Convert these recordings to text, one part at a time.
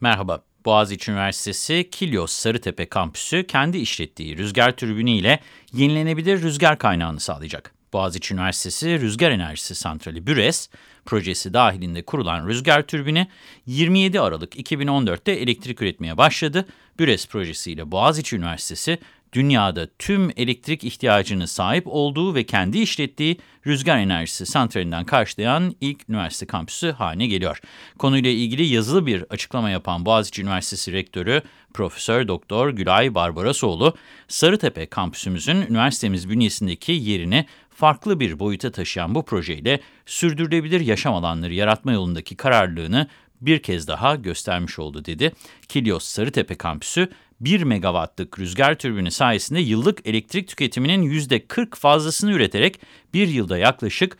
Merhaba, Boğaziçi Üniversitesi Kilyos Sarıtepe Kampüsü kendi işlettiği rüzgar türbünü ile yenilenebilir rüzgar kaynağını sağlayacak. Boğaziçi Üniversitesi Rüzgar Enerjisi Santrali BÜRES projesi dahilinde kurulan rüzgar türbini 27 Aralık 2014'te elektrik üretmeye başladı. BÜRES projesiyle Boğaziçi Üniversitesi dünyada tüm elektrik ihtiyacını sahip olduğu ve kendi işlettiği rüzgar enerjisi santralinden karşılayan ilk üniversite kampüsü haline geliyor. Konuyla ilgili yazılı bir açıklama yapan Boğaziçi Üniversitesi Rektörü Profesör Doktor Gülay Barbarasoğlu, Sarıtepe kampüsümüzün üniversitemiz bünyesindeki yerini farklı bir boyuta taşıyan bu projeyle sürdürülebilir yaşam alanları yaratma yolundaki kararlılığını bir kez daha göstermiş oldu dedi. Kilyos Sarıtepe kampüsü 1 megawattlık rüzgar türbini sayesinde yıllık elektrik tüketiminin %40 fazlasını üreterek bir yılda yaklaşık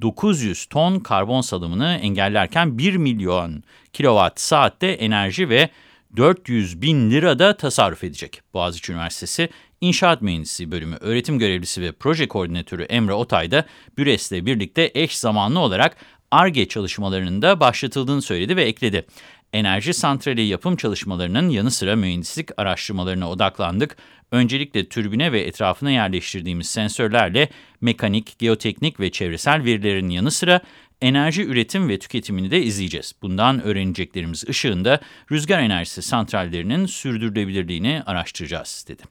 900 ton karbon salımını engellerken 1 milyon kilowatt saatte enerji ve 400 bin lirada tasarruf edecek. Boğaziçi Üniversitesi İnşaat Mühendisi Bölümü öğretim görevlisi ve proje koordinatörü Emre Otay da BÜRES'le birlikte eş zamanlı olarak ARGE çalışmalarının da başlatıldığını söyledi ve ekledi. Enerji santrali yapım çalışmalarının yanı sıra mühendislik araştırmalarına odaklandık. Öncelikle türbine ve etrafına yerleştirdiğimiz sensörlerle mekanik, geoteknik ve çevresel verilerin yanı sıra enerji üretim ve tüketimini de izleyeceğiz. Bundan öğreneceklerimiz ışığında rüzgar enerjisi santrallerinin sürdürülebilirliğini araştıracağız, dedi.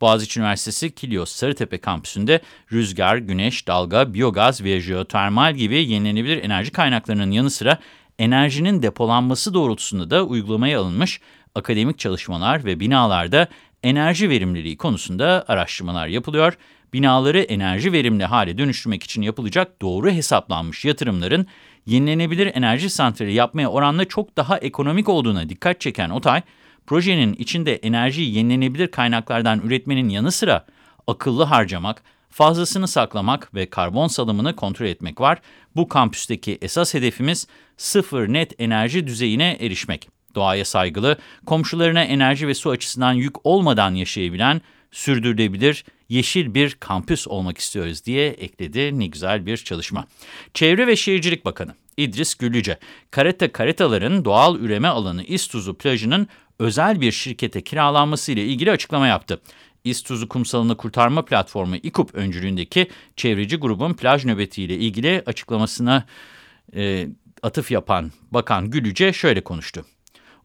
Boğaziçi Üniversitesi Kilyos Sarıtepe kampüsünde rüzgar, güneş, dalga, biyogaz ve jeotermal gibi yenilenebilir enerji kaynaklarının yanı sıra enerjinin depolanması doğrultusunda da uygulamaya alınmış akademik çalışmalar ve binalarda enerji verimliliği konusunda araştırmalar yapılıyor. Binaları enerji verimli hale dönüştürmek için yapılacak doğru hesaplanmış yatırımların yenilenebilir enerji santrali yapmaya oranla çok daha ekonomik olduğuna dikkat çeken Otay, projenin içinde enerjiyi yenilenebilir kaynaklardan üretmenin yanı sıra akıllı harcamak, fazlasını saklamak ve karbon salımını kontrol etmek var. Bu kampüsteki esas hedefimiz sıfır net enerji düzeyine erişmek. Doğaya saygılı, komşularına enerji ve su açısından yük olmadan yaşayabilen, sürdürülebilir, yeşil bir kampüs olmak istiyoruz diye ekledi. Ne güzel bir çalışma. Çevre ve Şehircilik Bakanı İdris Güllüce, karate karetaların doğal üreme alanı İstuzu plajının özel bir şirkete kiralanması ile ilgili açıklama yaptı. İstuzu Kumsalı'nı kurtarma platformu İKUP öncülüğündeki çevreci grubun plaj nöbetiyle ilgili açıklamasına e, atıf yapan Bakan Gülüce şöyle konuştu.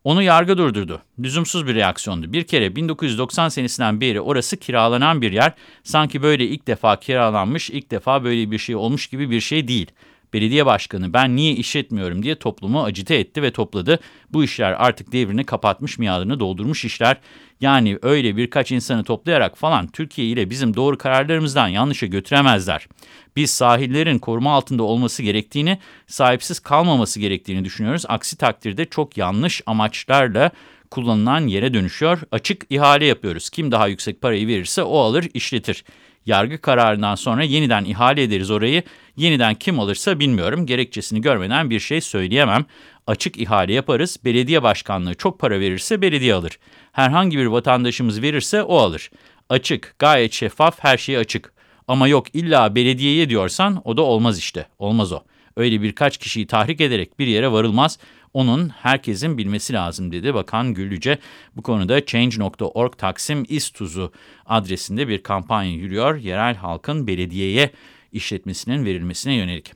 Onu yargı durdurdu. Lüzumsuz bir reaksiyondu. Bir kere 1990 senesinden beri orası kiralanan bir yer. Sanki böyle ilk defa kiralanmış, ilk defa böyle bir şey olmuş gibi bir şey değil. Belediye başkanı ben niye işletmiyorum diye toplumu acite etti ve topladı. Bu işler artık devrini kapatmış miadını doldurmuş işler. Yani öyle birkaç insanı toplayarak falan Türkiye ile bizim doğru kararlarımızdan yanlışa götüremezler. Biz sahillerin koruma altında olması gerektiğini, sahipsiz kalmaması gerektiğini düşünüyoruz. Aksi takdirde çok yanlış amaçlarla kullanılan yere dönüşüyor. Açık ihale yapıyoruz. Kim daha yüksek parayı verirse o alır, işletir. Yargı kararından sonra yeniden ihale ederiz orayı. Yeniden kim alırsa bilmiyorum. Gerekçesini görmeden bir şey söyleyemem. Açık ihale yaparız. Belediye başkanlığı çok para verirse belediye alır. Herhangi bir vatandaşımız verirse o alır. Açık, gayet şeffaf, her şey açık. Ama yok illa belediyeye diyorsan o da olmaz işte. Olmaz o. Öyle birkaç kişiyi tahrik ederek bir yere varılmaz. Onun herkesin bilmesi lazım dedi Bakan Güllüce. Bu konuda Change.org Taksim İstuzu adresinde bir kampanya yürüyor. Yerel halkın belediyeye işletmesinin verilmesine yönelik.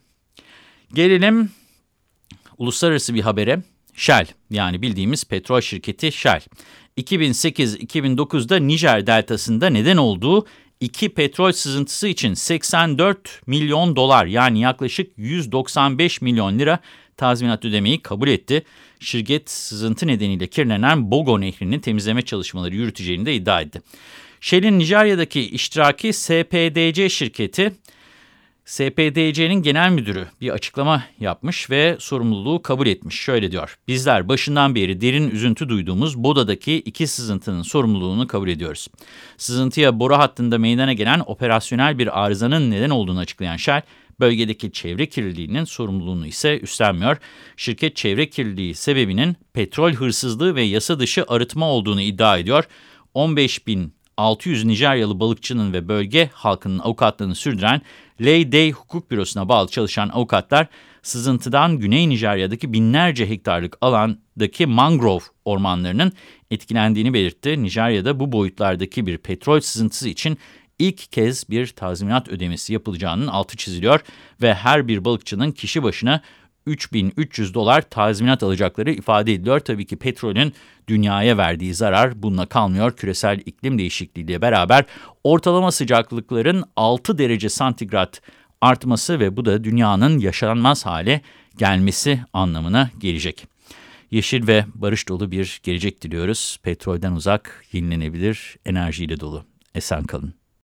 Gelelim uluslararası bir habere. Shell yani bildiğimiz petrol şirketi Shell. 2008-2009'da Nijer deltasında neden olduğu iki petrol sızıntısı için 84 milyon dolar yani yaklaşık 195 milyon lira tazminat ödemeyi kabul etti. Şirket sızıntı nedeniyle kirlenen Bogo Nehri'nin temizleme çalışmaları yürüteceğini de iddia etti. Shell'in Nijerya'daki iştiraki SPDC şirketi SPDC'nin genel müdürü bir açıklama yapmış ve sorumluluğu kabul etmiş. Şöyle diyor, bizler başından beri derin üzüntü duyduğumuz Boda'daki iki sızıntının sorumluluğunu kabul ediyoruz. Sızıntıya boru hattında meydana gelen operasyonel bir arızanın neden olduğunu açıklayan Shell, bölgedeki çevre kirliliğinin sorumluluğunu ise üstlenmiyor. Şirket çevre kirliliği sebebinin petrol hırsızlığı ve yasa dışı arıtma olduğunu iddia ediyor. 15 bin 600 Nijeryalı balıkçının ve bölge halkının avukatlığını sürdüren Lay Day Hukuk Bürosu'na bağlı çalışan avukatlar sızıntıdan Güney Nijerya'daki binlerce hektarlık alandaki mangrove ormanlarının etkilendiğini belirtti. Nijerya'da bu boyutlardaki bir petrol sızıntısı için ilk kez bir tazminat ödemesi yapılacağının altı çiziliyor ve her bir balıkçının kişi başına 3300 dolar tazminat alacakları ifade ediliyor. Tabii ki petrolün dünyaya verdiği zarar bununla kalmıyor. Küresel iklim değişikliğiyle beraber ortalama sıcaklıkların 6 derece santigrat artması ve bu da dünyanın yaşanmaz hale gelmesi anlamına gelecek. Yeşil ve barış dolu bir gelecek diliyoruz. Petrolden uzak, yenilenebilir, enerjiyle dolu. Esen kalın.